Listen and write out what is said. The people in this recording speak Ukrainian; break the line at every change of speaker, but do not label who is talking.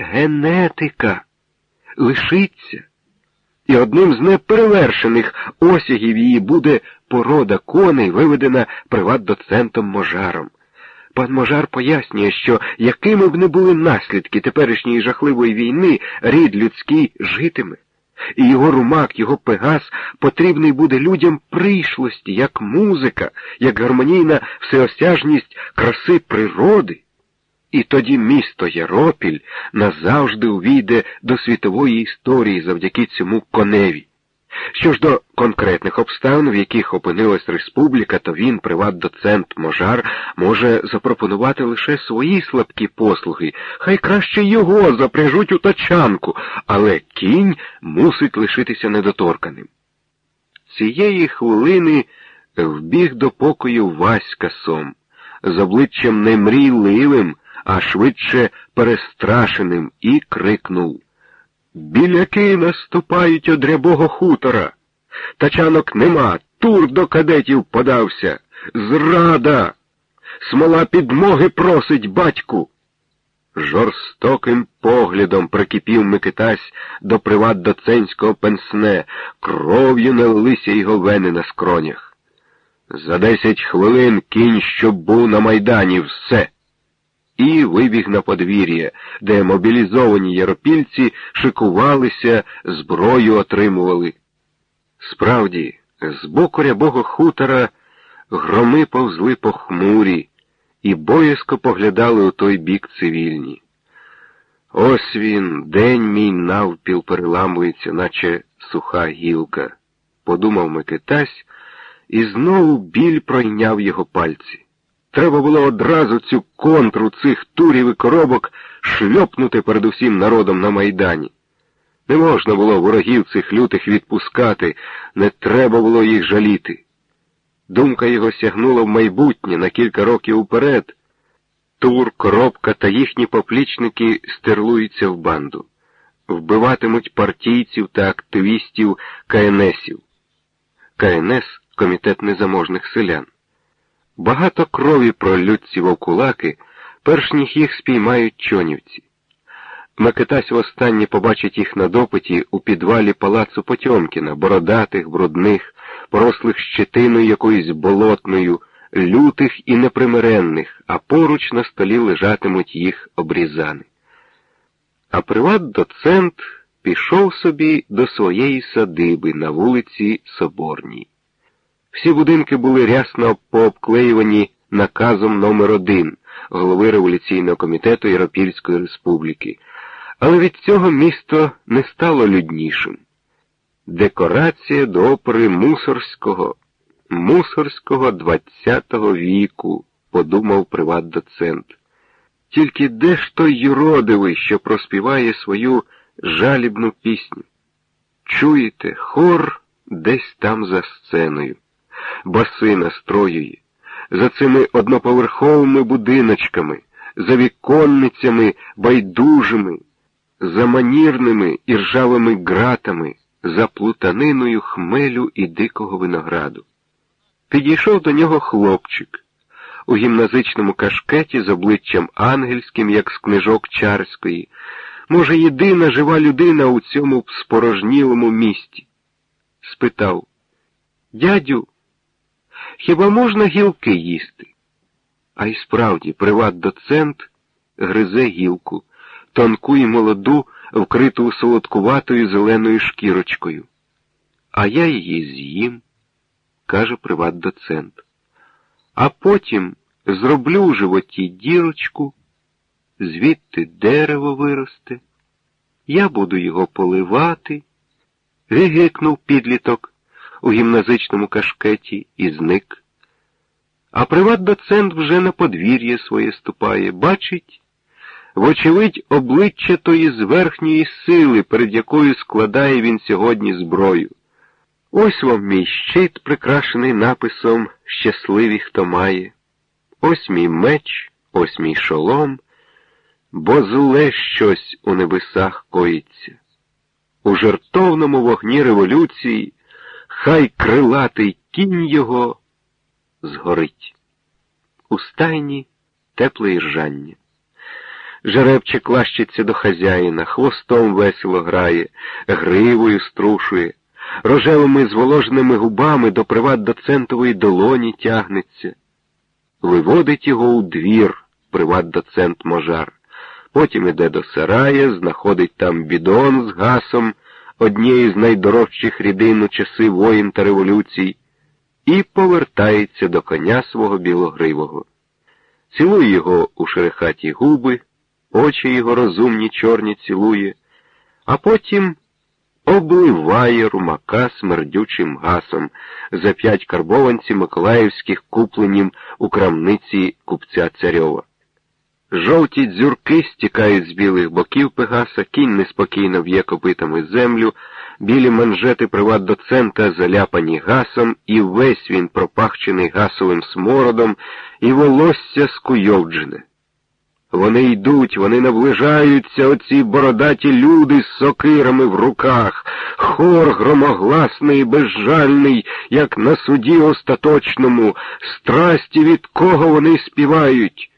генетика лишиться. І одним з неперевершених осягів її буде порода коней, виведена приват-доцентом Можаром. Пан Можар пояснює, що якими б не були наслідки теперішньої жахливої війни, рід людський житиме, і його румак, його пегас потрібний буде людям прийшлості, як музика, як гармонійна всеосяжність краси природи. І тоді місто Яропіль назавжди увійде до світової історії завдяки цьому коневі. Що ж до конкретних обставин, в яких опинилась республіка, то він, приват-доцент Можар, може запропонувати лише свої слабкі послуги, хай краще його запряжуть у тачанку, але кінь мусить лишитися недоторканим. Цієї хвилини вбіг до покою Васька сом, з обличчям не мрійливим, а швидше перестрашеним, і крикнув Біляки наступають од рябого хутора. Тачанок нема, тур до кадетів подався. Зрада. Смола підмоги просить батьку. Жорстоким поглядом прикипів Микитась до приват-доценського пенсне, кров'ю налилися його вени на скронях. За десять хвилин кінь, щоб був на майдані, все і вибіг на подвір'я, де мобілізовані яропільці шикувалися, зброю отримували. Справді, з боку рябого хутора громи повзли похмурі і боязко поглядали у той бік цивільні. Ось він, день мій навпіл переламується, наче суха гілка, подумав Микитась, і знову біль пройняв його пальці. Треба було одразу цю контру цих турів і коробок шльопнути перед усім народом на Майдані. Не можна було ворогів цих лютих відпускати, не треба було їх жаліти. Думка його сягнула в майбутнє на кілька років уперед. Тур, коробка та їхні поплічники стерлуються в банду, вбиватимуть партійців та активістів КНСів. КНС Комітет незаможних селян. Багато крові пролють вовкулаки, перш ніж їх спіймають чонівці. Микитась востаннє побачить їх на допиті у підвалі палацу Потьомкіна, бородатих, брудних, порослих щетиною якоюсь болотною, лютих і непримиренних, а поруч на столі лежатимуть їх обрізани. А приват-доцент пішов собі до своєї садиби на вулиці Соборній. Всі будинки були рясно пообклеювані наказом номер 1 голови революційного комітету Єропільської республіки, але від цього місто не стало люднішим. Декорація до опери мусорського, мусорського ХХ віку, подумав приват-доцент. Тільки де ж той юродивий, що проспіває свою жалібну пісню? Чуєте, хор десь там за сценою баси настроює, за цими одноповерховими будиночками, за віконницями байдужими, за манірними і ржавими ґратами, за плутаниною хмелю і дикого винограду. Підійшов до нього хлопчик у гімназичному кашкеті з обличчям ангельським, як з книжок Чарської, може, єдина жива людина у цьому спорожнілому місті. Спитав Дядю, Хіба можна гілки їсти? А й справді, приват-доцент гризе гілку, тонку і молоду, вкриту солодкуватою зеленою шкірочкою. А я її з'їм, каже приват-доцент. А потім зроблю у животі дірочку, звідти дерево виросте. Я буду його поливати, гигикнув підліток у гімназичному кашкеті і зник. А приват-доцент вже на подвір'я своє ступає, бачить, вочевидь, обличчя тої зверхньої сили, перед якою складає він сьогодні зброю. Ось вам мій щит, прикрашений написом Щасливі, хто має. Ось мій меч, ось мій шолом, бо зле щось у небесах коїться. У жертовному вогні революції хай крилатий кінь його згорить. У стайні тепле іржання. Жеребчик лащиться до хазяїна, хвостом весело грає, гривою струшує, рожевими зволоженими губами до приват-доцентової долоні тягнеться. Виводить його у двір, приват-доцент Можар. Потім іде до сарая, знаходить там бідон з гасом, однієї з найдорожчих рідин у часи воїн та революцій, і повертається до коня свого білогривого. Цілує його у шерехаті губи, очі його розумні чорні цілує, а потім обливає румака смердючим гасом за п'ять карбованців миколаївських купленім у крамниці купця Царьова. Жовті дзюрки стікають з білих боків Пегаса, кінь неспокійно в'є копитами землю, білі манжети приват-доцента заляпані гасом, і весь він пропахчений гасовим смородом, і волосся скуйовджене. Вони йдуть, вони наближаються, оці бородаті люди з сокирами в руках, хор громогласний і безжальний, як на суді остаточному, страсті від кого вони співають.